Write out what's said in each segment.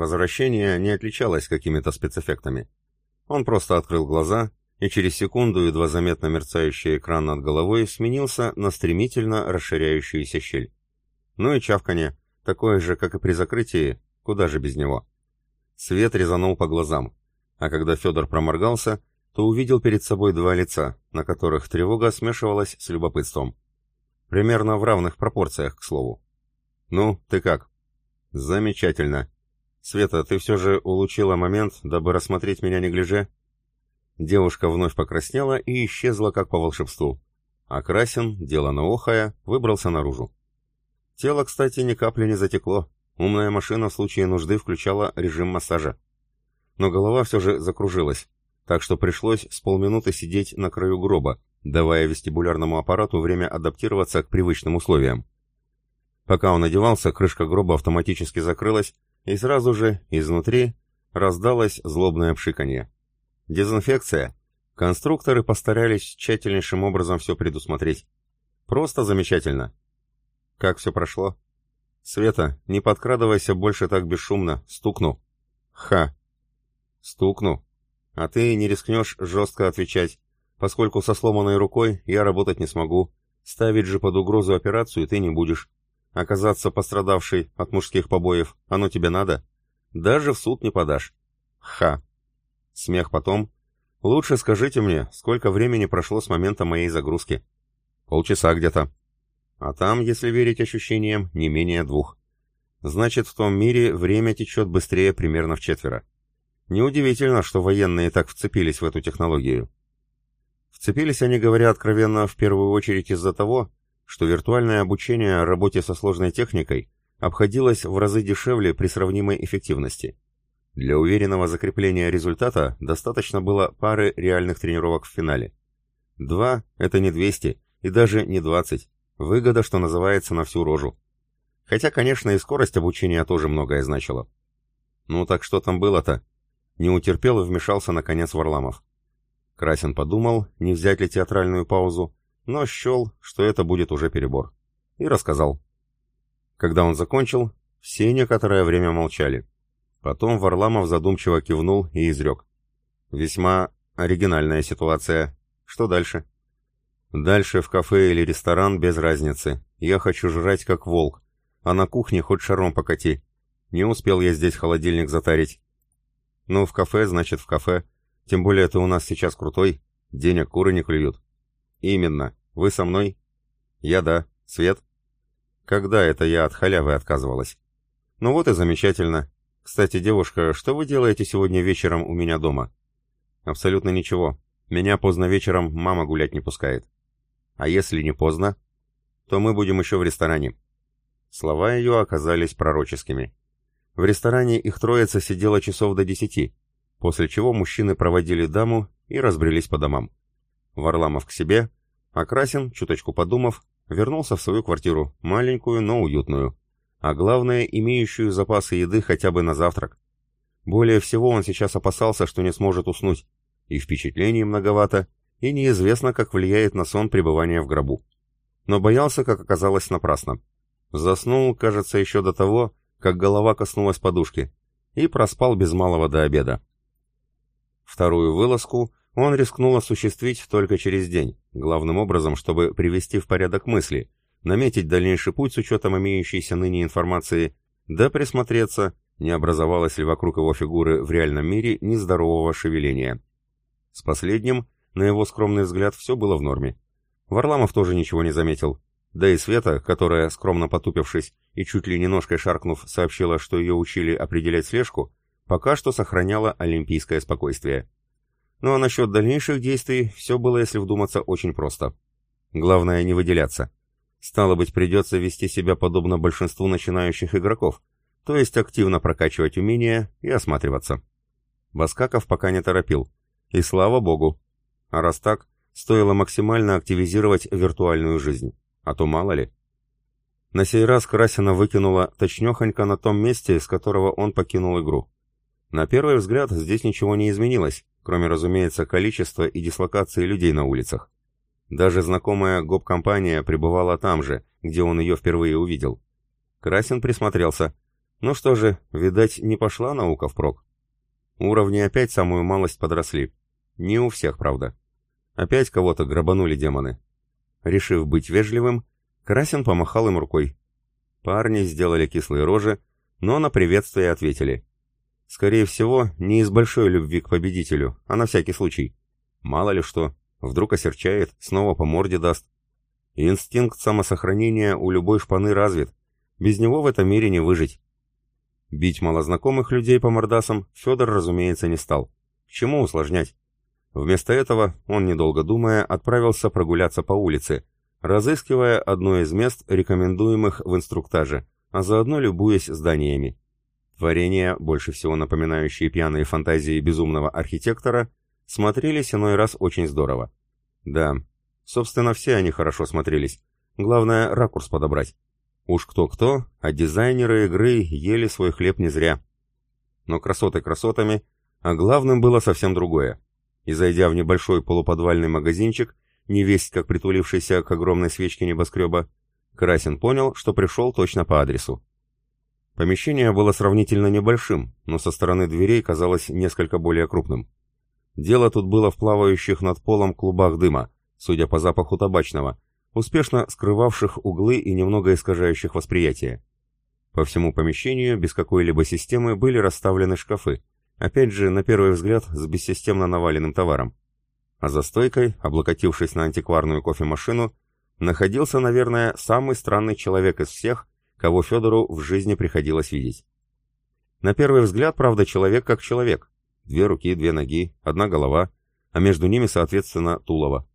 Возвращение не отличалось какими-то спецэффектами. Он просто открыл глаза, и через секунду едва заметно мерцающий экран над головой сменился на стремительно расширяющуюся щель. Ну и чавканье, такое же, как и при закрытии, куда же без него. Свет резанул по глазам, а когда Федор проморгался, то увидел перед собой два лица, на которых тревога смешивалась с любопытством. Примерно в равных пропорциях, к слову. «Ну, ты как?» «Замечательно. Света, ты все же улучила момент, дабы рассмотреть меня не гляже?» Девушка вновь покраснела и исчезла, как по волшебству. А Красин, делано охая, выбрался наружу. Тело, кстати, ни капли не затекло. Умная машина в случае нужды включала режим массажа. Но голова все же закружилась, так что пришлось с полминуты сидеть на краю гроба, давая вестибулярному аппарату время адаптироваться к привычным условиям. Пока он одевался, крышка гроба автоматически закрылась, и сразу же, изнутри, раздалось злобное пшиканье. Дезинфекция. Конструкторы постарались тщательнейшим образом все предусмотреть. Просто замечательно. Как все прошло? Света, не подкрадывайся больше так бесшумно. Стукну. Ха. Стукну. А ты не рискнешь жестко отвечать, поскольку со сломанной рукой я работать не смогу. Ставить же под угрозу операцию ты не будешь. Оказаться пострадавшей от мужских побоев, оно тебе надо? Даже в суд не подашь. Ха. Смех потом. Лучше скажите мне, сколько времени прошло с момента моей загрузки? Полчаса где-то. А там, если верить ощущениям, не менее двух. Значит, в том мире время течет быстрее примерно в четверо. Неудивительно, что военные так вцепились в эту технологию. Вцепились они, говоря откровенно, в первую очередь из-за того, что виртуальное обучение работе со сложной техникой обходилось в разы дешевле при сравнимой эффективности. Для уверенного закрепления результата достаточно было пары реальных тренировок в финале. Два – это не 200 и даже не 20. Выгода, что называется, на всю рожу. Хотя, конечно, и скорость обучения тоже многое значила. Ну так что там было-то? Не утерпел и вмешался наконец Варламов. Красин подумал, не взять ли театральную паузу, но счел, что это будет уже перебор. И рассказал. Когда он закончил, все некоторое время молчали. Потом Варламов задумчиво кивнул и изрек. «Весьма оригинальная ситуация. Что дальше?» «Дальше в кафе или ресторан без разницы. Я хочу жрать как волк. А на кухне хоть шаром покати. Не успел я здесь холодильник затарить». «Ну, в кафе, значит, в кафе. Тем более ты у нас сейчас крутой. Денег куры не клюют». «Именно. Вы со мной?» «Я да. Свет?» «Когда это я от халявы отказывалась?» «Ну вот и замечательно. Кстати, девушка, что вы делаете сегодня вечером у меня дома?» «Абсолютно ничего. Меня поздно вечером мама гулять не пускает». «А если не поздно?» «То мы будем еще в ресторане». Слова ее оказались пророческими. В ресторане их троица сидела часов до десяти, после чего мужчины проводили даму и разбрелись по домам. Варламов к себе, а Красин, чуточку подумав, вернулся в свою квартиру, маленькую, но уютную, а главное, имеющую запасы еды хотя бы на завтрак. Более всего он сейчас опасался, что не сможет уснуть, и впечатлений многовато, и неизвестно, как влияет на сон пребывание в гробу. Но боялся, как оказалось, напрасно. Заснул, кажется, еще до того, как голова коснулась подушки, и проспал без малого до обеда. Вторую вылазку он рискнул осуществить только через день, главным образом, чтобы привести в порядок мысли, наметить дальнейший путь с учетом имеющейся ныне информации, да присмотреться, не образовалось ли вокруг его фигуры в реальном мире нездорового шевеления. С последним, на его скромный взгляд, все было в норме. Варламов тоже ничего не заметил. Да и Света, которая, скромно потупившись и чуть ли не ножкой шаркнув, сообщила, что ее учили определять слежку, пока что сохраняла олимпийское спокойствие. Ну а насчет дальнейших действий все было, если вдуматься, очень просто. Главное не выделяться. Стало быть, придется вести себя подобно большинству начинающих игроков, то есть активно прокачивать умения и осматриваться. Баскаков пока не торопил. И слава богу. А раз так, стоило максимально активизировать виртуальную жизнь. А то мало ли. На сей раз Красина выкинула точнёхонько на том месте, с которого он покинул игру. На первый взгляд здесь ничего не изменилось, кроме, разумеется, количества и дислокации людей на улицах. Даже знакомая ГОП-компания пребывала там же, где он ее впервые увидел. Красин присмотрелся. Ну что же, видать, не пошла наука впрок. Уровни опять самую малость подросли. Не у всех, правда. Опять кого-то грабанули демоны. Решив быть вежливым, Красин помахал им рукой. Парни сделали кислые рожи, но на приветствие ответили. Скорее всего, не из большой любви к победителю, а на всякий случай. Мало ли что, вдруг осерчает, снова по морде даст. Инстинкт самосохранения у любой шпаны развит. Без него в этом мире не выжить. Бить малознакомых людей по мордасам Федор, разумеется, не стал. К чему усложнять? Вместо этого он, недолго думая, отправился прогуляться по улице, разыскивая одно из мест, рекомендуемых в инструктаже, а заодно любуясь зданиями. Творения, больше всего напоминающие пьяные фантазии безумного архитектора, смотрелись иной раз очень здорово. Да, собственно, все они хорошо смотрелись. Главное, ракурс подобрать. Уж кто-кто, а дизайнеры игры ели свой хлеб не зря. Но красоты красотами, а главным было совсем другое. И зайдя в небольшой полуподвальный магазинчик, не весть как притулившийся к огромной свечке небоскреба, Красин понял, что пришел точно по адресу. Помещение было сравнительно небольшим, но со стороны дверей казалось несколько более крупным. Дело тут было в плавающих над полом клубах дыма, судя по запаху табачного, успешно скрывавших углы и немного искажающих восприятие. По всему помещению без какой-либо системы были расставлены шкафы, опять же, на первый взгляд, с бессистемно наваленным товаром. А за стойкой, облокотившись на антикварную кофемашину, находился, наверное, самый странный человек из всех, кого Федору в жизни приходилось видеть. На первый взгляд, правда, человек как человек. Две руки, две ноги, одна голова, а между ними, соответственно, тулово.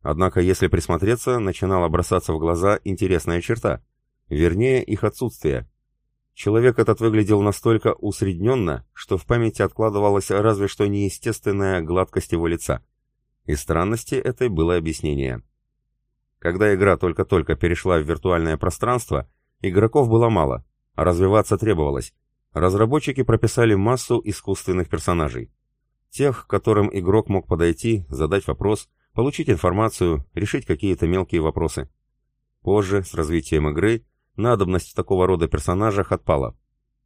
Однако, если присмотреться, начинала бросаться в глаза интересная черта, вернее, их отсутствие. Человек этот выглядел настолько усредненно, что в памяти откладывалась разве что неестественная гладкость его лица. И странности этой было объяснение. Когда игра только-только перешла в виртуальное пространство, игроков было мало, а развиваться требовалось. Разработчики прописали массу искусственных персонажей. Тех, к которым игрок мог подойти, задать вопрос – получить информацию, решить какие-то мелкие вопросы. Позже, с развитием игры, надобность в такого рода персонажах отпала.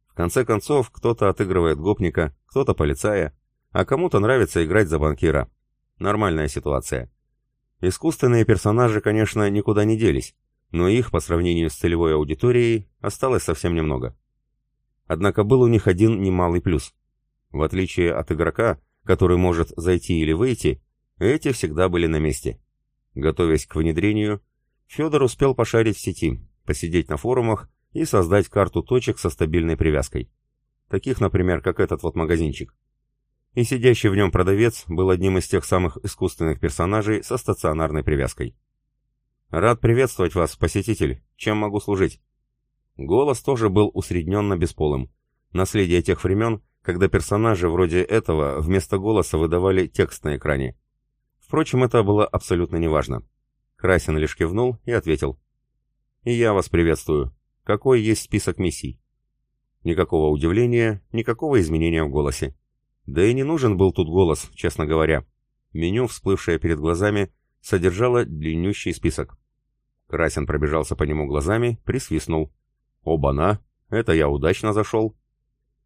В конце концов, кто-то отыгрывает гопника, кто-то полицая, а кому-то нравится играть за банкира. Нормальная ситуация. Искусственные персонажи, конечно, никуда не делись, но их, по сравнению с целевой аудиторией, осталось совсем немного. Однако был у них один немалый плюс. В отличие от игрока, который может зайти или выйти, эти всегда были на месте. Готовясь к внедрению, Федор успел пошарить в сети, посидеть на форумах и создать карту точек со стабильной привязкой. Таких, например, как этот вот магазинчик. И сидящий в нем продавец был одним из тех самых искусственных персонажей со стационарной привязкой. «Рад приветствовать вас, посетитель. Чем могу служить?» Голос тоже был усредненно бесполым. Наследие тех времен, когда персонажи вроде этого вместо голоса выдавали текст на экране. Впрочем, это было абсолютно неважно. Красин лишь кивнул и ответил. «И я вас приветствую. Какой есть список миссий?» Никакого удивления, никакого изменения в голосе. Да и не нужен был тут голос, честно говоря. Меню, всплывшее перед глазами, содержало длиннющий список. Красин пробежался по нему глазами, присвистнул. «Оба-на! Это я удачно зашел!»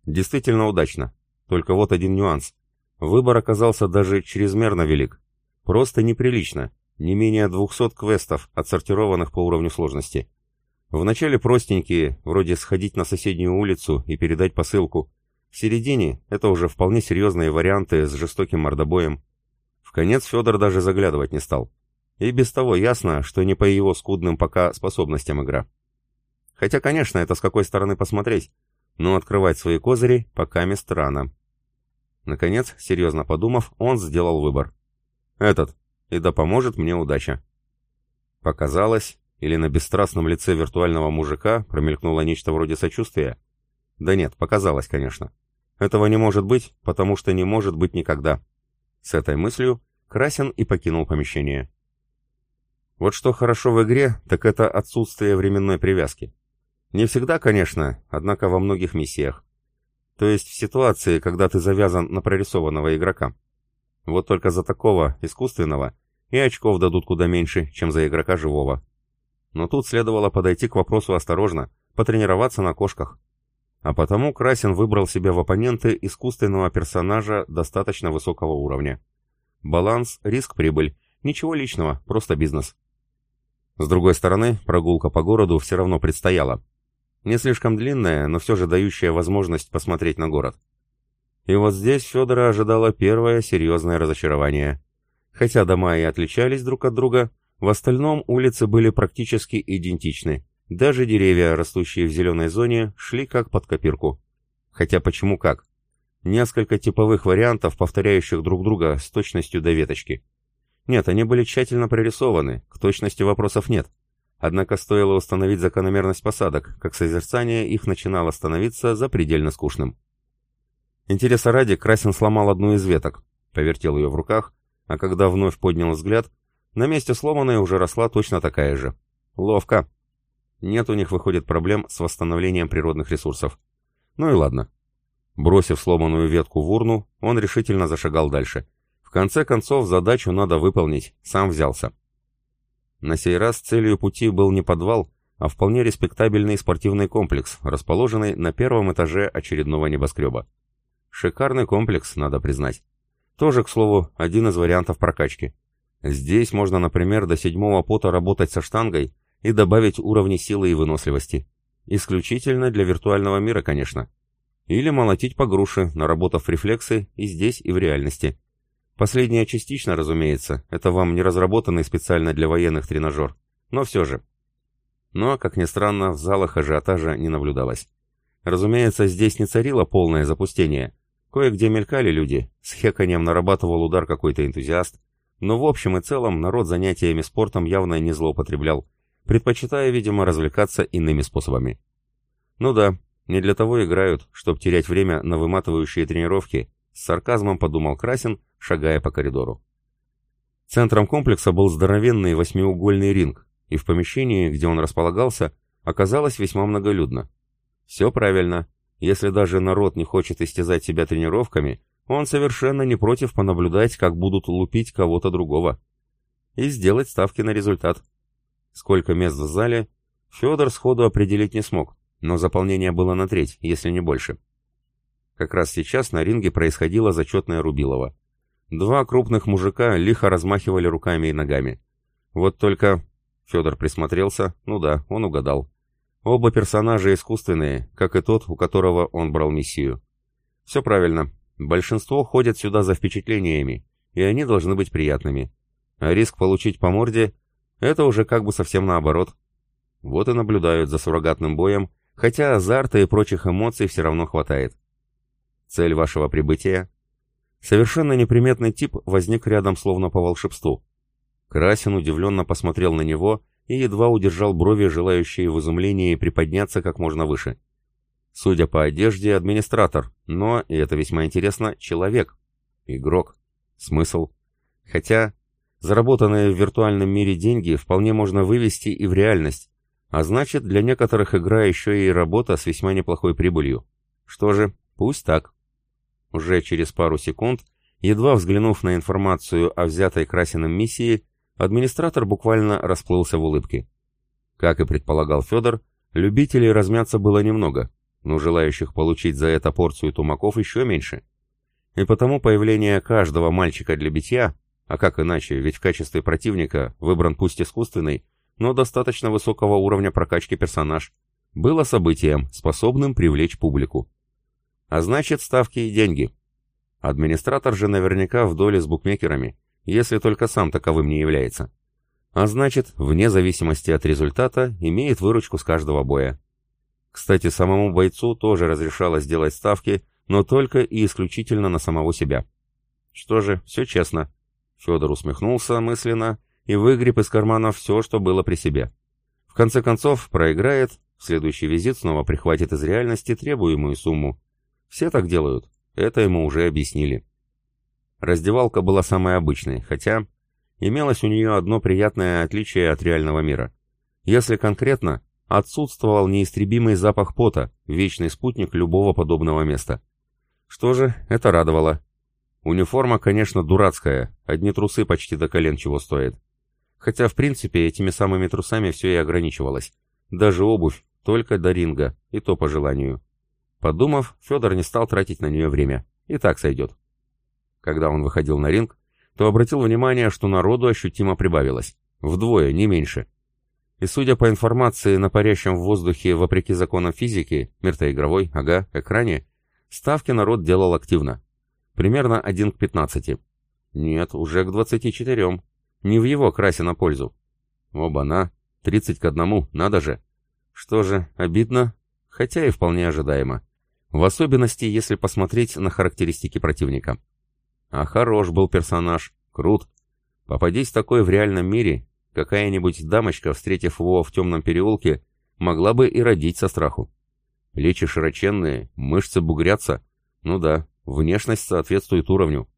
Действительно удачно. Только вот один нюанс. Выбор оказался даже чрезмерно велик. Просто неприлично. Не менее 200 квестов, отсортированных по уровню сложности. Вначале простенькие, вроде сходить на соседнюю улицу и передать посылку. В середине это уже вполне серьезные варианты с жестоким мордобоем. В конец Федор даже заглядывать не стал. И без того ясно, что не по его скудным пока способностям игра. Хотя, конечно, это с какой стороны посмотреть, но открывать свои козыри пока мест рано. Наконец, серьезно подумав, он сделал выбор. Этот. И да поможет мне удача. Показалось, или на бесстрастном лице виртуального мужика промелькнуло нечто вроде сочувствия? Да нет, показалось, конечно. Этого не может быть, потому что не может быть никогда. С этой мыслью Красин и покинул помещение. Вот что хорошо в игре, так это отсутствие временной привязки. Не всегда, конечно, однако во многих миссиях. То есть в ситуации, когда ты завязан на прорисованного игрока. Вот только за такого, искусственного, и очков дадут куда меньше, чем за игрока живого. Но тут следовало подойти к вопросу осторожно, потренироваться на кошках. а потому Красин выбрал себе в оппоненты искусственного персонажа достаточно высокого уровня. Баланс, риск, прибыль. Ничего личного, просто бизнес. С другой стороны, прогулка по городу все равно предстояла. Не слишком длинная, но все же дающая возможность посмотреть на город. И вот здесь Федора ожидало первое серьезное разочарование. Хотя дома и отличались друг от друга, в остальном улицы были практически идентичны. Даже деревья, растущие в зеленой зоне, шли как под копирку. Хотя почему как? Несколько типовых вариантов, повторяющих друг друга с точностью до веточки. Нет, они были тщательно прорисованы, к точности вопросов нет. Однако стоило установить закономерность посадок, как созерцание их начинало становиться запредельно скучным. Интереса ради Красин сломал одну из веток, повертел ее в руках, а когда вновь поднял взгляд, на месте сломанной уже росла точно такая же. Ловко. Нет у них, выходит, проблем с восстановлением природных ресурсов. Ну и ладно. Бросив сломанную ветку в урну, он решительно зашагал дальше. Конце концов, задачу надо выполнить, сам взялся. На сей раз целью пути был не подвал, а вполне респектабельный спортивный комплекс, расположенный на первом этаже очередного небоскреба. Шикарный комплекс, надо признать. Тоже, к слову, один из вариантов прокачки. Здесь можно, например, до седьмого пота работать со штангой и добавить уровни силы и выносливости. Исключительно для виртуального мира, конечно. Или молотить по груше, наработав рефлексы и здесь, и в реальности. Последнее частично, разумеется, это вам не разработанный специально для военных тренажер. Но все же. Но, как ни странно, в залах ажиотажа не наблюдалось. Разумеется, здесь не царило полное запустение. Кое-где мелькали люди, с хеканьем нарабатывал удар какой-то энтузиаст, но в общем и целом народ занятиями спортом явно не злоупотреблял, предпочитая, видимо, развлекаться иными способами. Ну да, не для того играют, чтобы терять время на выматывающие тренировки, с сарказмом подумал Красин, шагая по коридору. Центром комплекса был здоровенный восьмиугольный ринг, и в помещении, где он располагался, оказалось весьма многолюдно. Все правильно. Если даже народ не хочет истязать себя тренировками, он совершенно не против понаблюдать, как будут лупить кого-то другого. И сделать ставки на результат. Сколько мест в зале, Федор сходу определить не смог, но заполнение было на треть, если не больше. Как раз сейчас на ринге происходило зачетное Рубилово. Два крупных мужика лихо размахивали руками и ногами. Вот только... Федор присмотрелся, ну да, он угадал. Оба персонажа искусственные, как и тот, у которого он брал миссию. Все правильно, Большинство ходят сюда за впечатлениями, и они должны быть приятными. А риск получить по морде – это уже как бы совсем наоборот. Вот и наблюдают за суррогатным боем, хотя азарта и прочих эмоций все равно хватает. Цель вашего прибытия? Совершенно неприметный тип возник рядом словно по волшебству. Красин удивленно посмотрел на него и едва удержал брови, желающие в изумлении приподняться как можно выше. Судя по одежде, администратор, но, и это весьма интересно, человек. Игрок. Смысл? Хотя, заработанные в виртуальном мире деньги вполне можно вывести и в реальность, а значит, для некоторых игра еще и работа с весьма неплохой прибылью. Что же, пусть так. Уже через пару секунд, едва взглянув на информацию о взятой Красиным миссии, администратор буквально расплылся в улыбке. Как и предполагал Федор, любителей размяться было немного, но желающих получить за это порцию тумаков еще меньше. И потому появление каждого мальчика для битья, а как иначе, ведь в качестве противника выбран пусть искусственный, но достаточно высокого уровня прокачки персонаж, было событием, способным привлечь публику. А значит, ставки и деньги. Администратор же наверняка в доле с букмекерами, если только сам таковым не является. А значит, вне зависимости от результата, имеет выручку с каждого боя. Кстати, самому бойцу тоже разрешалось делать ставки, но только и исключительно на самого себя. Что же, все честно. Федор усмехнулся мысленно и выгреб из кармана все, что было при себе. В конце концов, проиграет, в следующий визит снова прихватит из реальности требуемую сумму. Все так делают, это ему уже объяснили. Раздевалка была самой обычной, хотя имелось у нее одно приятное отличие от реального мира. Если конкретно, Отсутствовал неистребимый запах пота, вечный спутник любого подобного места. Что же, это радовало. Униформа, конечно, дурацкая, одни трусы почти до колен чего стоят. Хотя, в принципе, этими самыми трусами все и ограничивалось. Даже обувь, только до ринга, и то по желанию. Подумав, Федор не стал тратить на нее время. И так сойдет. Когда он выходил на ринг, то обратил внимание, что народу ощутимо прибавилось. Вдвое, не меньше. И судя по информации на парящем в воздухе, вопреки законам физики, миртоигровой, ага, экране, ставки народ делал активно. Примерно 1 к 15. Нет, уже к 24. Не в его красе на пользу. Оба-на, 30 к 1, надо же. Что же, обидно, хотя и вполне ожидаемо. В особенности, если посмотреть на характеристики противника. А хорош был персонаж, крут. Попадись такой в реальном мире, какая-нибудь дамочка, встретив его в темном переулке, могла бы и родить со страху. Плечи широченные, мышцы бугрятся. Ну да, внешность соответствует уровню.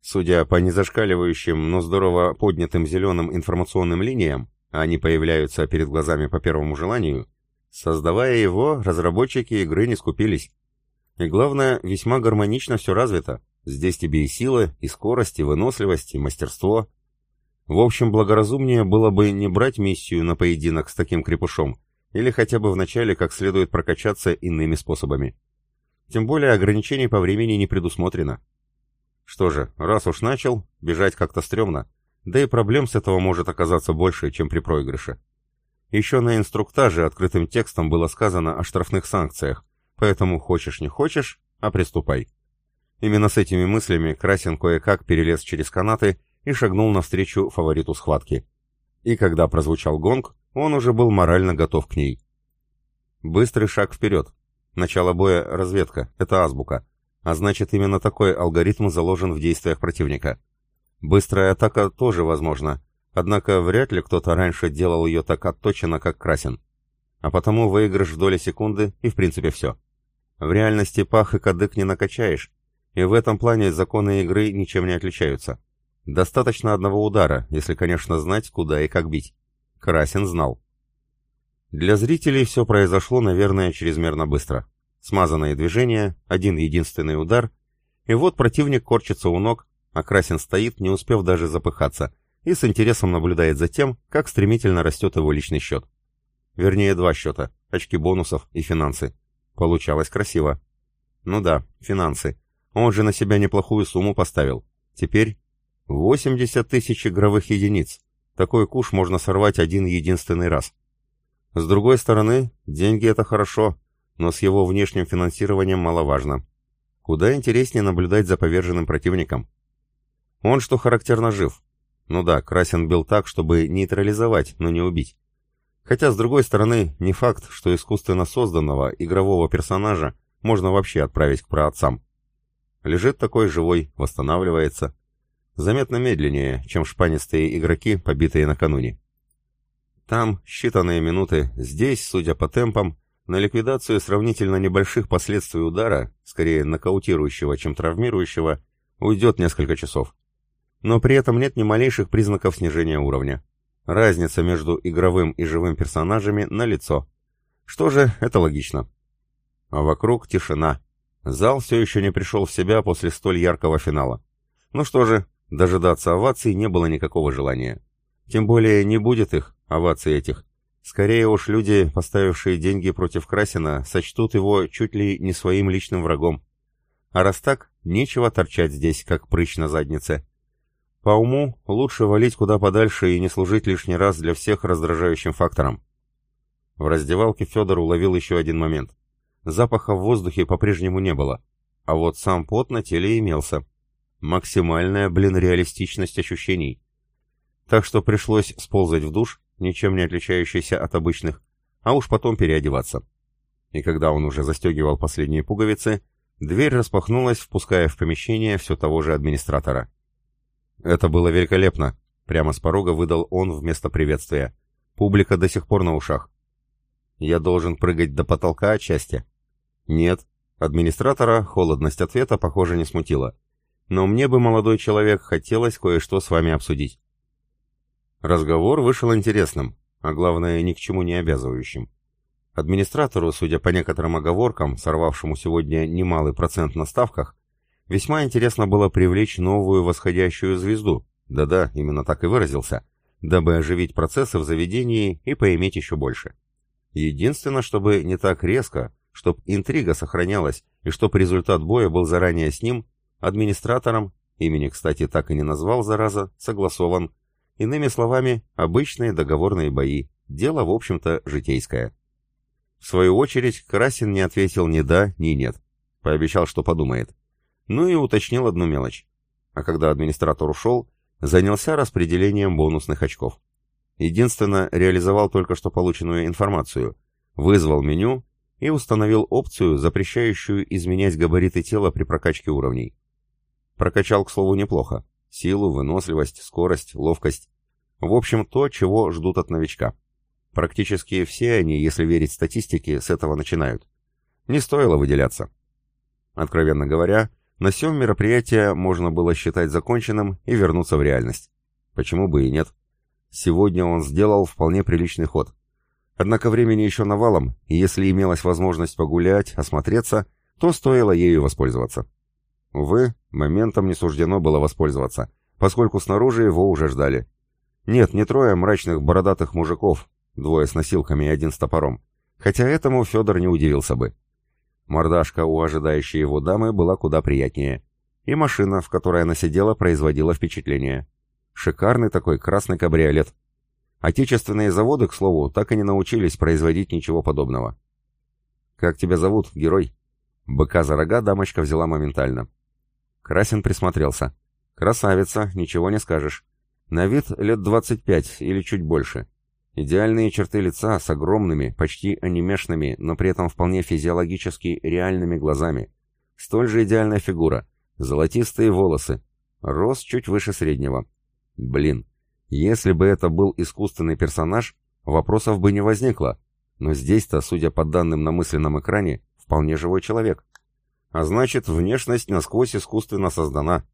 Судя по незашкаливающим, но здорово поднятым зеленым информационным линиям, они появляются перед глазами по первому желанию, создавая его, разработчики игры не скупились. И главное, весьма гармонично все развито. Здесь тебе и сила, и скорость, и выносливость, и мастерство. В общем, благоразумнее было бы не брать миссию на поединок с таким крепышом, или хотя бы вначале как следует прокачаться иными способами. Тем более ограничений по времени не предусмотрено. Что же, раз уж начал, бежать как-то стрёмно, да и проблем с этого может оказаться больше, чем при проигрыше. Еще на инструктаже открытым текстом было сказано о штрафных санкциях, поэтому хочешь не хочешь, а приступай. Именно с этими мыслями Красин кое-как перелез через канаты и шагнул навстречу фавориту схватки. И когда прозвучал гонг, он уже был морально готов к ней. Быстрый шаг вперед. Начало боя — разведка, это азбука. А значит, именно такой алгоритм заложен в действиях противника. Быстрая атака тоже возможна, однако вряд ли кто-то раньше делал ее так отточенно, как Красин. А потому выигрыш в доли секунды и в принципе все. В реальности пах и кадык не накачаешь, и в этом плане законы игры ничем не отличаются. Достаточно одного удара, если, конечно, знать, куда и как бить. Красин знал. Для зрителей все произошло, наверное, чрезмерно быстро. Смазанные движения, один единственный удар, и вот противник корчится у ног, а Красин стоит, не успев даже запыхаться, и с интересом наблюдает за тем, как стремительно растет его личный счет. Вернее, два счета, очки бонусов и финансы. Получалось красиво. Ну да, финансы. Он же на себя неплохую сумму поставил. Теперь 80 тысяч игровых единиц. Такой куш можно сорвать один единственный раз. С другой стороны, деньги это хорошо, но с его внешним финансированием маловажно. Куда интереснее наблюдать за поверженным противником. Он, что характерно, жив. Ну да, Красин бил так, чтобы нейтрализовать, но не убить. Хотя, с другой стороны, не факт, что искусственно созданного игрового персонажа можно вообще отправить к праотцам. Лежит такой живой, восстанавливается. Заметно медленнее, чем шпанистые игроки, побитые накануне. Там считанные минуты, здесь, судя по темпам, на ликвидацию сравнительно небольших последствий удара, скорее нокаутирующего, чем травмирующего, уйдет несколько часов. Но при этом нет ни малейших признаков снижения уровня. Разница между игровым и живым персонажами налицо. Что же, это логично. А вокруг тишина. Зал все еще не пришел в себя после столь яркого финала. Ну что же, дожидаться оваций не было никакого желания. Тем более не будет их, оваций этих, Скорее уж люди, поставившие деньги против Красина, сочтут его чуть ли не своим личным врагом. А раз так, нечего торчать здесь, как прыщ на заднице. По уму, лучше валить куда подальше и не служить лишний раз для всех раздражающим фактором. В раздевалке Федор уловил еще один момент. Запаха в воздухе по-прежнему не было, а вот сам пот на теле имелся. Максимальная, блин, реалистичность ощущений. Так что пришлось сползать в душ, ничем не отличающийся от обычных, а уж потом переодеваться. И когда он уже застегивал последние пуговицы, дверь распахнулась, впуская в помещение все того же администратора. «Это было великолепно», — прямо с порога выдал он вместо приветствия. «Публика до сих пор на ушах». «Я должен прыгать до потолка от счастья?» «Нет». Администратора холодность ответа, похоже, не смутила. «Но мне бы, молодой человек, хотелось кое-что с вами обсудить». Разговор вышел интересным, а главное, ни к чему не обязывающим. Администратору, судя по некоторым оговоркам, сорвавшему сегодня немалый процент на ставках, весьма интересно было привлечь новую восходящую звезду, да-да, именно так и выразился, дабы оживить процессы в заведении и поиметь еще больше. Единственное, чтобы не так резко, чтоб интрига сохранялась и чтоб результат боя был заранее с ним, администратором, имени, кстати, так и не назвал, зараза, согласован. Иными словами, обычные договорные бои, дело, в общем-то, житейское. В свою очередь, Красин не ответил ни да, ни нет. Пообещал, что подумает. Ну и уточнил одну мелочь. А когда администратор ушел, занялся распределением бонусных очков. Единственно, реализовал только что полученную информацию, вызвал меню и установил опцию, запрещающую изменять габариты тела при прокачке уровней. Прокачал, к слову, неплохо. Силу, выносливость, скорость, ловкость. В общем, то, чего ждут от новичка. Практически все они, если верить статистике, с этого начинают. Не стоило выделяться. Откровенно говоря, на сём мероприятие можно было считать законченным и вернуться в реальность. Почему бы и нет? Сегодня он сделал вполне приличный ход. Однако времени еще навалом, и если имелась возможность погулять, осмотреться, то стоило ею воспользоваться. Увы, моментом не суждено было воспользоваться, поскольку снаружи его уже ждали. Нет, не трое мрачных бородатых мужиков, двое с носилками и один с топором, хотя этому Федор не удивился бы. Мордашка у ожидающей его дамы была куда приятнее, и машина, в которой она сидела, производила впечатление. Шикарный такой красный кабриолет. Отечественные заводы, к слову, так и не научились производить ничего подобного. «Как тебя зовут, герой?» Быка за рога дамочка взяла моментально. Красин присмотрелся. «Красавица, ничего не скажешь. На вид лет двадцать пять или чуть больше. Идеальные черты лица с огромными, почти анимешными, но при этом вполне физиологически реальными глазами. Столь же идеальная фигура. Золотистые волосы. Рост чуть выше среднего. Блин, если бы это был искусственный персонаж, вопросов бы не возникло. Но здесь-то, судя по данным на мысленном экране, вполне живой человек. А значит, внешность насквозь искусственно создана.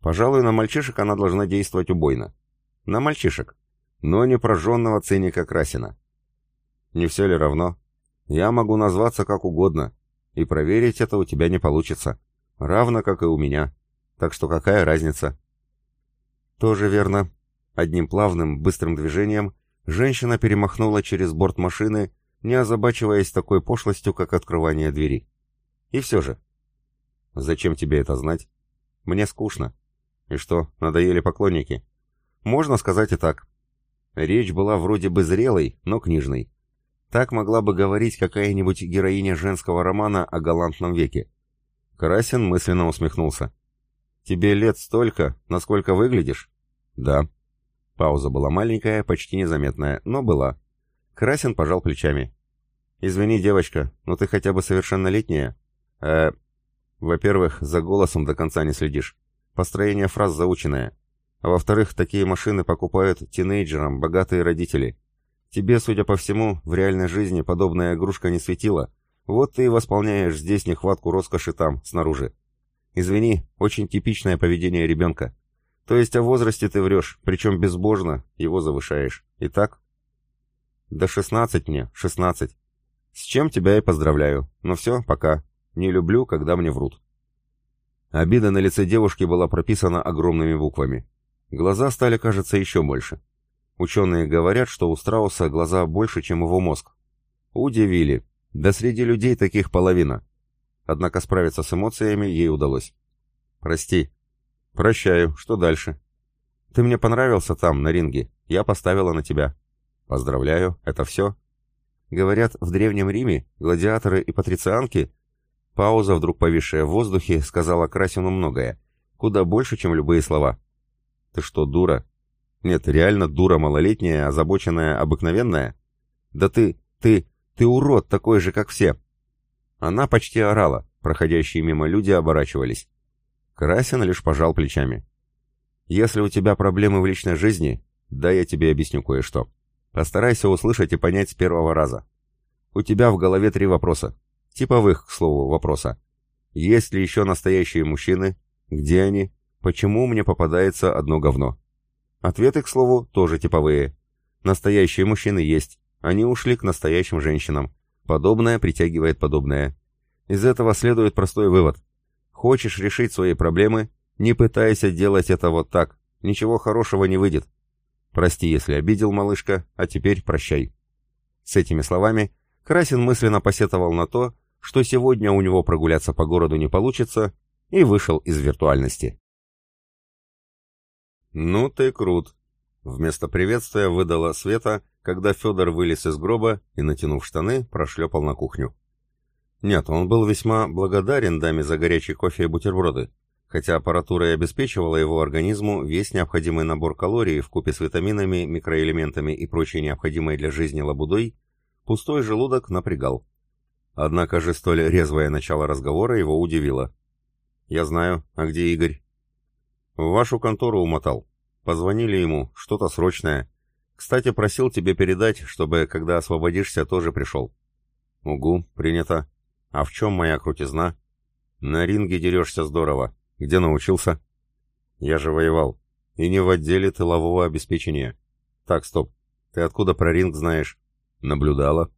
Пожалуй, на мальчишек она должна действовать убойно. На мальчишек. Но не прожженного циника Красина. Не все ли равно? Я могу назваться как угодно, и проверить это у тебя не получится. Равно, как и у меня. Так что какая разница? Тоже верно. Одним плавным, быстрым движением женщина перемахнула через борт машины, не озабачиваясь такой пошлостью, как открывание двери. И все же. Зачем тебе это знать? Мне скучно. И что, надоели поклонники? Можно сказать и так. Речь была вроде бы зрелой, но книжной. Так могла бы говорить какая-нибудь героиня женского романа о галантном веке. Красин мысленно усмехнулся. «Тебе лет столько, насколько выглядишь?» «Да». Пауза была маленькая, почти незаметная, но была. Красин пожал плечами. «Извини, девочка, но ты хотя бы совершеннолетняя?» «Э...» «Во-первых, за голосом до конца не следишь. Построение фраз заученное. А во-вторых, такие машины покупают тинейджерам богатые родители. Тебе, судя по всему, в реальной жизни подобная игрушка не светила. Вот ты и восполняешь здесь нехватку роскоши там, снаружи. Извини, очень типичное поведение ребенка. То есть о возрасте ты врешь, причем безбожно его завышаешь. Итак? Да шестнадцать мне, шестнадцать. С чем тебя и поздравляю. Ну все, пока. Не люблю, когда мне врут. Обида на лице девушки была прописана огромными буквами. Глаза стали, кажется, еще больше. Ученые говорят, что у страуса глаза больше, чем его мозг. Удивили. Да среди людей таких половина. Однако справиться с эмоциями ей удалось. «Прости». «Прощаю. Что дальше?» «Ты мне понравился там, на ринге. Я поставила на тебя». «Поздравляю. Это все?» Говорят, в Древнем Риме гладиаторы и патрицианки... Пауза, вдруг повисшая в воздухе, сказала Красину многое. Куда больше, чем любые слова. «Ты что, дура?» «Нет, реально дура малолетняя, озабоченная, обыкновенная?» «Да ты, ты, ты урод, такой же, как все!» Она почти орала, проходящие мимо люди оборачивались. Красин лишь пожал плечами. «Если у тебя проблемы в личной жизни, да я тебе объясню кое-что. Постарайся услышать и понять с первого раза. У тебя в голове три вопроса. Типовых, к слову, вопроса. Есть ли еще настоящие мужчины? Где они? Почему мне попадается одно говно? Ответы, к слову, тоже типовые. Настоящие мужчины есть. Они ушли к настоящим женщинам. Подобное притягивает подобное. Из этого следует простой вывод. Хочешь решить свои проблемы, не пытайся делать это вот так. Ничего хорошего не выйдет. Прости, если обидел, малышка, а теперь прощай. С этими словами Красин мысленно посетовал на то, что сегодня у него прогуляться по городу не получится, и вышел из виртуальности. «Ну ты крут!» Вместо приветствия выдала Света, когда Федор вылез из гроба и, натянув штаны, прошлепал на кухню. Нет, он был весьма благодарен даме за горячий кофе и бутерброды, хотя аппаратура и обеспечивала его организму весь необходимый набор калорий в купе с витаминами, микроэлементами и прочей необходимой для жизни лабудой, пустой желудок напрягал. Однако же столь резвое начало разговора его удивило. «Я знаю. А где Игорь?» «В вашу контору умотал. Позвонили ему, что-то срочное. Кстати, просил тебе передать, чтобы, когда освободишься, тоже пришел». «Угу, принято. А в чем моя крутизна?» «На ринге дерешься здорово. Где научился?» «Я же воевал. И не в отделе тылового обеспечения. Так, стоп. Ты откуда про ринг знаешь?» «Наблюдала».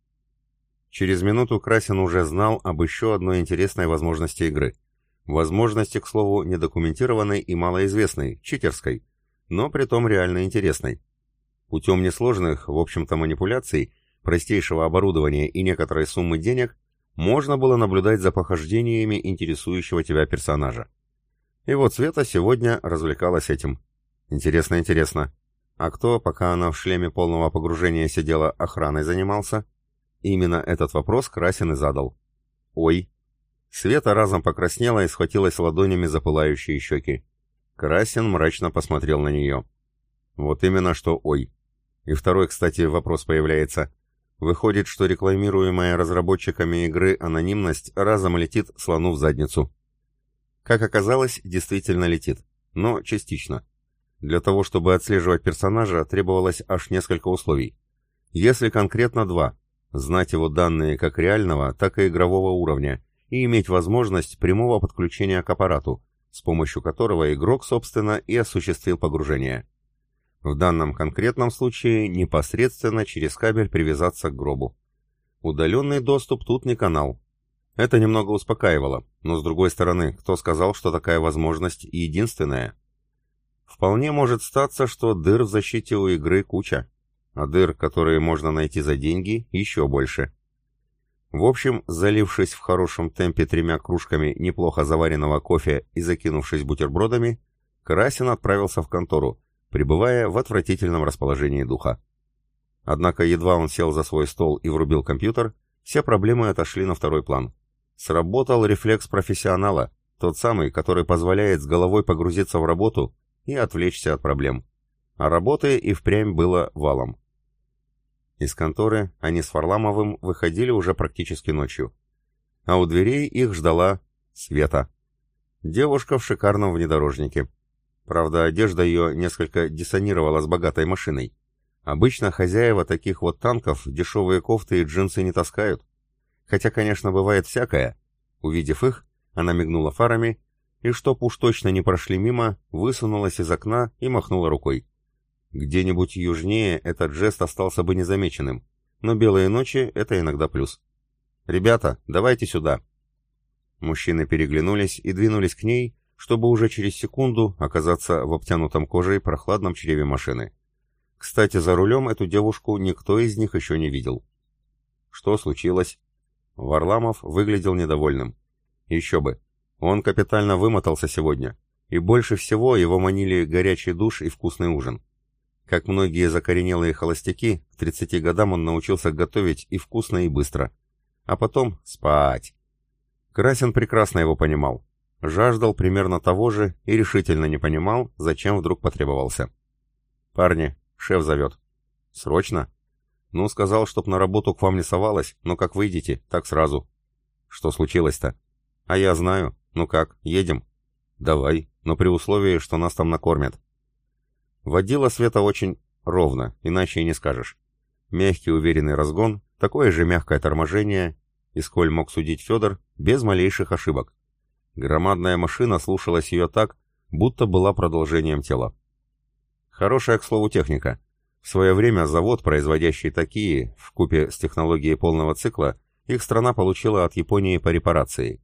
Через минуту Красин уже знал об еще одной интересной возможности игры. Возможности, к слову, недокументированной и малоизвестной, читерской, но при том реально интересной. Путем несложных, в общем-то, манипуляций, простейшего оборудования и некоторой суммы денег можно было наблюдать за похождениями интересующего тебя персонажа. И вот Света сегодня развлекалась этим. Интересно, интересно. А кто, пока она в шлеме полного погружения сидела, охраной занимался? Именно этот вопрос Красин и задал. «Ой!» Света разом покраснела и схватилась ладонями за пылающие щеки. Красин мрачно посмотрел на нее. «Вот именно что «ой». И второй, кстати, вопрос появляется. Выходит, что рекламируемая разработчиками игры анонимность разом летит слону в задницу. Как оказалось, действительно летит, но частично. Для того, чтобы отслеживать персонажа, требовалось аж несколько условий. Если конкретно два – знать его данные как реального, так и игрового уровня, и иметь возможность прямого подключения к аппарату, с помощью которого игрок, собственно, и осуществил погружение. В данном конкретном случае непосредственно через кабель привязаться к гробу. Удаленный доступ тут не канал. Это немного успокаивало, но с другой стороны, кто сказал, что такая возможность единственная? Вполне может статься, что дыр в защите у игры куча, а дыр, которые можно найти за деньги, еще больше. В общем, залившись в хорошем темпе тремя кружками неплохо заваренного кофе и закинувшись бутербродами, Красин отправился в контору, пребывая в отвратительном расположении духа. Однако едва он сел за свой стол и врубил компьютер, все проблемы отошли на второй план. Сработал рефлекс профессионала, тот самый, который позволяет с головой погрузиться в работу и отвлечься от проблем. А работы и впрямь было валом. Из конторы они с Варламовым выходили уже практически ночью. А у дверей их ждала Света. Девушка в шикарном внедорожнике. Правда, одежда ее несколько диссонировала с богатой машиной. Обычно хозяева таких вот танков дешевые кофты и джинсы не таскают. Хотя, конечно, бывает всякое. Увидев их, она мигнула фарами и, чтоб уж точно не прошли мимо, высунулась из окна и махнула рукой. Где-нибудь южнее этот жест остался бы незамеченным, но белые ночи — это иногда плюс. «Ребята, давайте сюда!» Мужчины переглянулись и двинулись к ней, чтобы уже через секунду оказаться в обтянутом кожей прохладном чреве машины. Кстати, за рулем эту девушку никто из них еще не видел. Что случилось? Варламов выглядел недовольным. Еще бы. Он капитально вымотался сегодня, и больше всего его манили горячий душ и вкусный ужин. Как многие закоренелые холостяки, к 30 годам он научился готовить и вкусно, и быстро. А потом спать. Красин прекрасно его понимал жаждал примерно того же и решительно не понимал, зачем вдруг потребовался. «Парни, шеф зовет». «Срочно?» «Ну, сказал, чтоб на работу к вам не совалась, но как выйдете, так сразу». «Что случилось-то?» «А я знаю. Ну как, едем?» «Давай, но при условии, что нас там накормят». Водила Света очень ровно, иначе и не скажешь. Мягкий уверенный разгон, такое же мягкое торможение, и сколь мог судить Федор, без малейших ошибок. Громадная машина слушалась ее так, будто была продолжением тела. Хорошая, к слову, техника. В свое время завод, производящий такие, в купе с технологией полного цикла, их страна получила от Японии по репарации.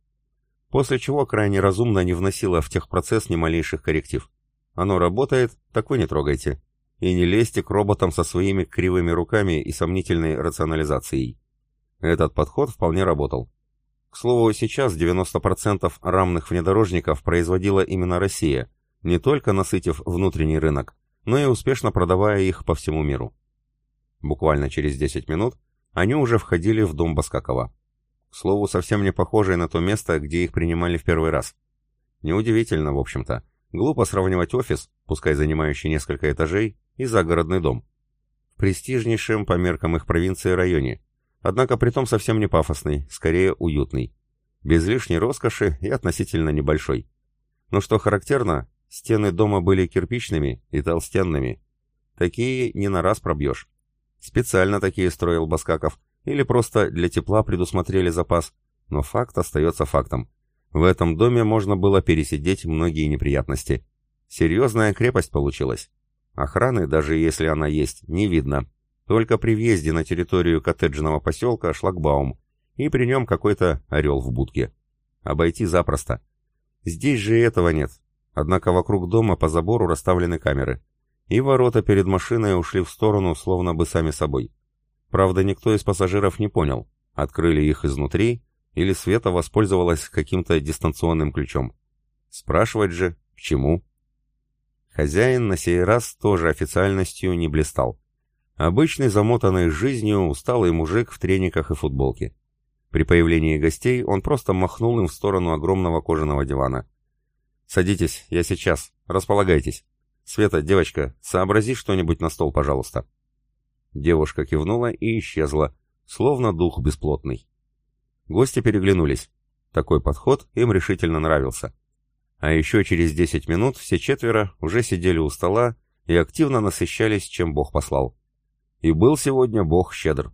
После чего крайне разумно не вносила в техпроцесс ни малейших корректив. Оно работает, так вы не трогайте. И не лезьте к роботам со своими кривыми руками и сомнительной рационализацией. Этот подход вполне работал. К слову, сейчас 90% рамных внедорожников производила именно Россия, не только насытив внутренний рынок, но и успешно продавая их по всему миру. Буквально через 10 минут они уже входили в дом Баскакова. К слову, совсем не похожее на то место, где их принимали в первый раз. Неудивительно, в общем-то. Глупо сравнивать офис, пускай занимающий несколько этажей, и загородный дом. В престижнейшем по меркам их провинции районе, однако притом совсем не пафосный, скорее уютный. Без лишней роскоши и относительно небольшой. Но что характерно, стены дома были кирпичными и толстенными. Такие не на раз пробьешь. Специально такие строил Баскаков, или просто для тепла предусмотрели запас, но факт остается фактом. В этом доме можно было пересидеть многие неприятности. Серьезная крепость получилась. Охраны, даже если она есть, не видно. Только при въезде на территорию коттеджного поселка шлагбаум, и при нем какой-то орел в будке. Обойти запросто. Здесь же этого нет. Однако вокруг дома по забору расставлены камеры. И ворота перед машиной ушли в сторону, словно бы сами собой. Правда, никто из пассажиров не понял, открыли их изнутри или Света воспользовалась каким-то дистанционным ключом. Спрашивать же, к чему? Хозяин на сей раз тоже официальностью не блистал. Обычный замотанный жизнью усталый мужик в трениках и футболке. При появлении гостей он просто махнул им в сторону огромного кожаного дивана. «Садитесь, я сейчас. Располагайтесь. Света, девочка, сообрази что-нибудь на стол, пожалуйста». Девушка кивнула и исчезла, словно дух бесплотный. Гости переглянулись. Такой подход им решительно нравился. А еще через 10 минут все четверо уже сидели у стола и активно насыщались, чем Бог послал. И был сегодня Бог щедр.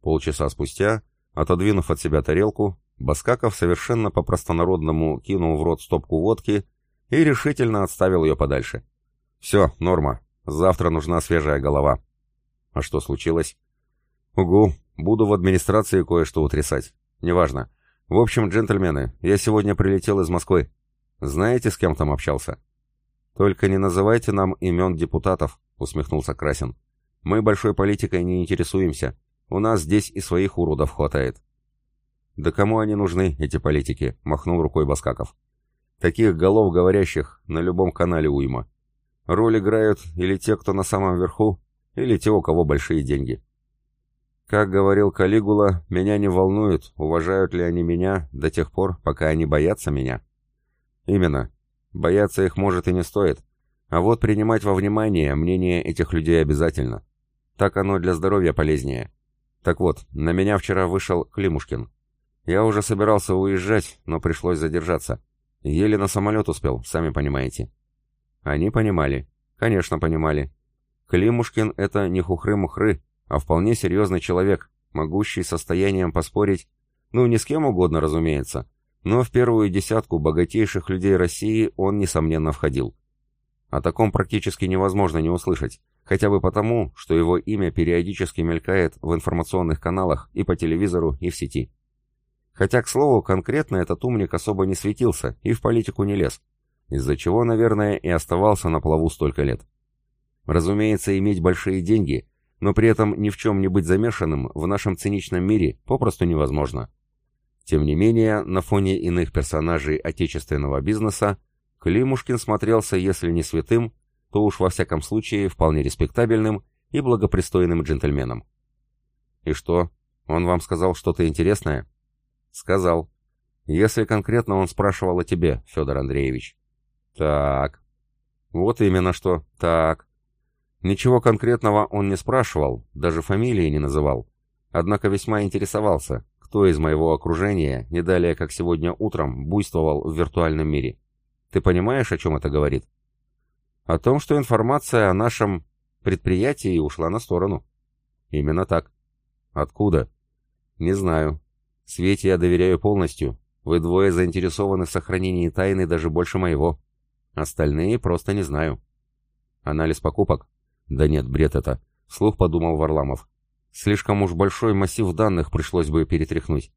Полчаса спустя, отодвинув от себя тарелку, Баскаков совершенно по-простонародному кинул в рот стопку водки и решительно отставил ее подальше. «Все, норма. Завтра нужна свежая голова». «А что случилось?» «Угу, буду в администрации кое-что утрясать. Неважно. В общем, джентльмены, я сегодня прилетел из Москвы. Знаете, с кем там общался?» «Только не называйте нам имен депутатов», — усмехнулся Красин. «Мы большой политикой не интересуемся. У нас здесь и своих уродов хватает». «Да кому они нужны, эти политики?» — махнул рукой Баскаков. «Таких голов говорящих на любом канале уйма. Роль играют или те, кто на самом верху, или те, у кого большие деньги. Как говорил Калигула, меня не волнует, уважают ли они меня до тех пор, пока они боятся меня. Именно. Бояться их может и не стоит. А вот принимать во внимание мнение этих людей обязательно. Так оно для здоровья полезнее. Так вот, на меня вчера вышел Климушкин. Я уже собирался уезжать, но пришлось задержаться. Еле на самолет успел, сами понимаете. Они понимали. Конечно, понимали. Климушкин — это не хухры-мухры, а вполне серьезный человек, могущий состоянием поспорить, ну, не с кем угодно, разумеется, но в первую десятку богатейших людей России он, несомненно, входил. О таком практически невозможно не услышать, хотя бы потому, что его имя периодически мелькает в информационных каналах и по телевизору, и в сети. Хотя, к слову, конкретно этот умник особо не светился и в политику не лез, из-за чего, наверное, и оставался на плаву столько лет. Разумеется, иметь большие деньги, но при этом ни в чем не быть замешанным в нашем циничном мире попросту невозможно. Тем не менее, на фоне иных персонажей отечественного бизнеса, Климушкин смотрелся, если не святым, то уж во всяком случае вполне респектабельным и благопристойным джентльменом. «И что, он вам сказал что-то интересное?» «Сказал. Если конкретно он спрашивал о тебе, Федор Андреевич». «Так». «Вот именно что. Так». Ничего конкретного он не спрашивал, даже фамилии не называл. Однако весьма интересовался, кто из моего окружения, не далее как сегодня утром, буйствовал в виртуальном мире. Ты понимаешь, о чем это говорит? О том, что информация о нашем предприятии ушла на сторону. Именно так. Откуда? Не знаю. Свете я доверяю полностью. Вы двое заинтересованы в сохранении тайны даже больше моего. Остальные просто не знаю. Анализ покупок? Да нет, бред это. Слух подумал Варламов. Слишком уж большой массив данных пришлось бы перетряхнуть.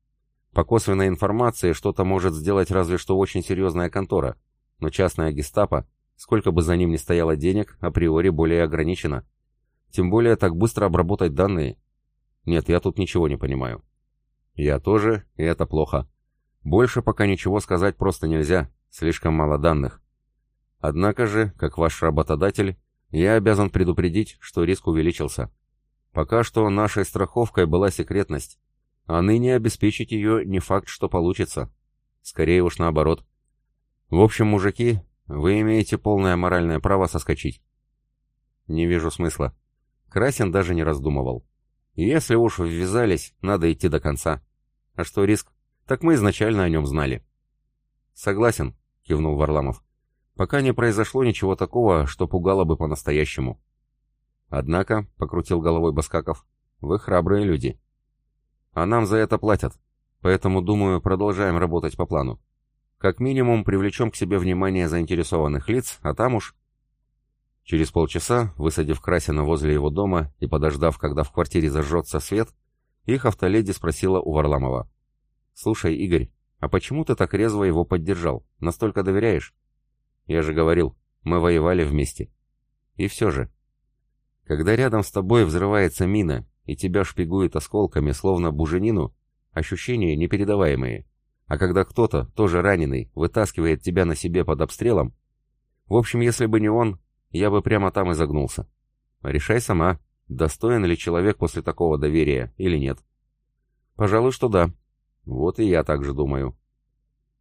По косвенной информации что-то может сделать разве что очень серьезная контора, но частная гестапо, сколько бы за ним ни стояло денег, априори более ограничено. Тем более так быстро обработать данные. Нет, я тут ничего не понимаю. Я тоже, и это плохо. Больше пока ничего сказать просто нельзя, слишком мало данных. Однако же, как ваш работодатель, я обязан предупредить, что риск увеличился. Пока что нашей страховкой была секретность, а ныне обеспечить ее не факт, что получится. Скорее уж наоборот. В общем, мужики, вы имеете полное моральное право соскочить. Не вижу смысла. Красин даже не раздумывал. Если уж ввязались, надо идти до конца. А что риск? Так мы изначально о нем знали. Согласен, кивнул Варламов. Пока не произошло ничего такого, что пугало бы по-настоящему. Однако, покрутил головой Баскаков, вы храбрые люди. А нам за это платят. Поэтому, думаю, продолжаем работать по плану. Как минимум, привлечем к себе внимание заинтересованных лиц, а там уж... Через полчаса, высадив Красина возле его дома и подождав, когда в квартире зажжется свет, их автоледи спросила у Варламова. «Слушай, Игорь, а почему ты так резво его поддержал? Настолько доверяешь?» «Я же говорил, мы воевали вместе». «И все же». «Когда рядом с тобой взрывается мина, и тебя шпигует осколками, словно буженину, ощущения непередаваемые. А когда кто-то, тоже раненый, вытаскивает тебя на себе под обстрелом... В общем, если бы не он, я бы прямо там и загнулся. Решай сама, достоин ли человек после такого доверия или нет. Пожалуй, что да. Вот и я так же думаю.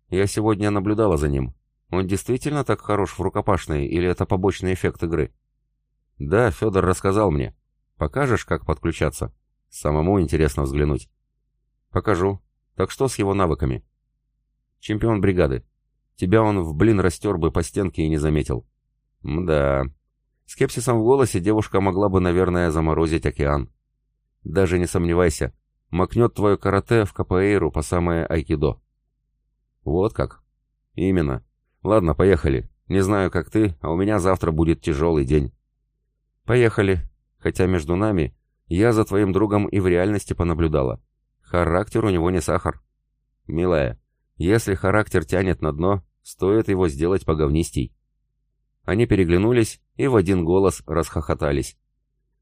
Я сегодня наблюдала за ним. Он действительно так хорош в рукопашной, или это побочный эффект игры? Да, Федор рассказал мне. Покажешь, как подключаться? Самому интересно взглянуть. Покажу. Так что с его навыками? Чемпион бригады. Тебя он в блин растер бы по стенке и не заметил. Мда. Скепсисом в голосе девушка могла бы, наверное, заморозить океан. Даже не сомневайся. Макнет твое карате в капоэйру по самое айкидо. Вот как? Именно. Ладно, поехали. Не знаю, как ты, а у меня завтра будет тяжелый день. Поехали, Хотя между нами, я за твоим другом и в реальности понаблюдала. Характер у него не сахар. Милая, если характер тянет на дно, стоит его сделать поговнистей. Они переглянулись и в один голос расхохотались.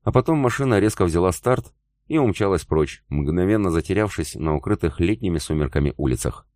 А потом машина резко взяла старт и умчалась прочь, мгновенно затерявшись на укрытых летними сумерками улицах.